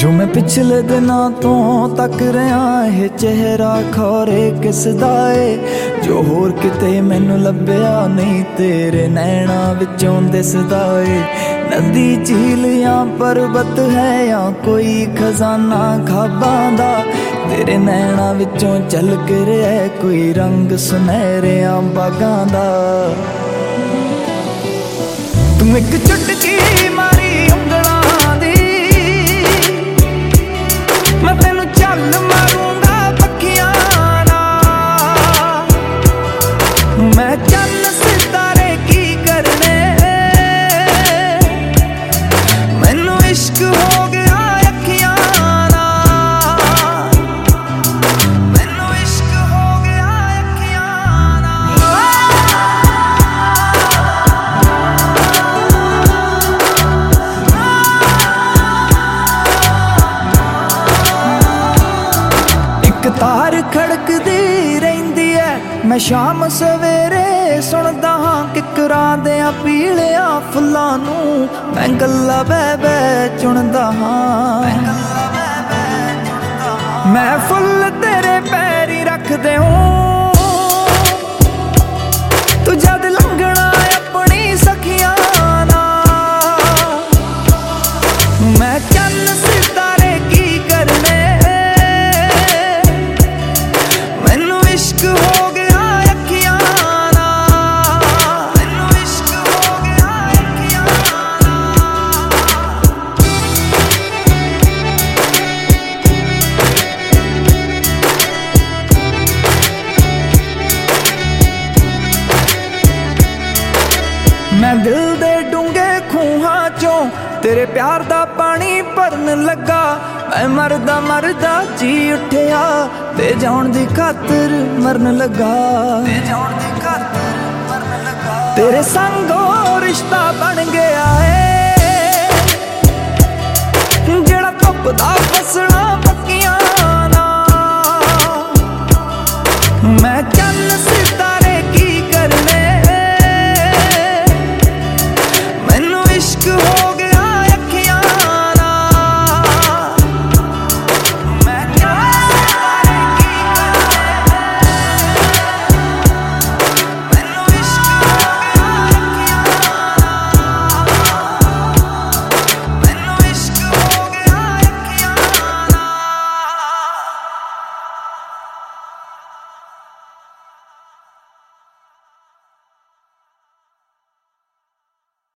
ਜੋ ਮੈਂ ਪਿਛਲੇ ਦਿਨਾਂ ਤੋਂ ਤੱਕ ਰਿਆਂ ਇਹ ਚਿਹਰਾ ਖੋਰੇ ਕਿਸ ਦਾ ਏ? ਜੋ ਹੋਰ ਕਿਤੇ ਮੈਨੂੰ ਲੱਭਿਆ ਨਹੀਂ, ਤੇਰੇ ਨੈਣਾ ਵਿੱਚੋਂ ਦਿਸਦਾ ਏ। ਨਦੀ ਝੀਲ ਜਾਂ ਪਰਬਤ ਹੈ ਜਾਂ ਕੋਈ ਖਜ਼ਾਨਾ ਖਾਬਾਂ ਦਾ? ਤੇਰੇ ਨੈਣਾ ਵਿੱਚੋਂ ਝਲਕ ਰਿਹਾ ਕੋਈ ਰੰਗ ਸੁਨਹਿਰਿਆਂ ਬਾਗਾਂ ਦਾ? ਤੂੰ ਇੱਕ ਚੁਟਕੀ ਮੈਂ ਸ਼ਾਮ ਸਵੇਰੇ ਸੁਣਦਾ ਹਾਂ ਕਿਕਰਾਂ ਦੇ ਆ ਪੀਲਿਆਂ ਫੁੱਲਾਂ ਨੂੰ। ਮੈਂ ਗੱਲਾਂ ਬੈ ਬੈ ਚੁਣਦਾ ਹਾਂ। ਮੈਂ ਫੁੱਲ ਤੇਰੇ ਪੈਰੀ ਰੱਖਦੇ ਹਾਂ। ਮੈਂ ਦਿਲ ਦੇ ਡੂੰਗੇ ਖੂਹਾਂ ਚੋਂ ਤੇਰੇ ਪਿਆਰ ਦਾ ਪਾਣੀ ਭਰਨ ਲੱਗਾ। ਮੈਂ ਮਰਦਾ ਮਰਦਾ ਜੀ ਉੱਠਿਆ ਤੇ ਜਾਣ ਦੀ ਖਾਤਰ ਮਰਨ ਲੱਗਾ। ਤੇ ਜਾਣ ਦੀ ਖਾਤਰ ਮਰਨ ਲੱਗਾ। ਤੇਰੇ ਸੰਗੋ ਰਿਸ਼ਤਾ ਬਣ ਗਿਆ ਏ। ਜਿਹੜਾ ਧੁੱਪ ਦਾ ਫਸਣਾ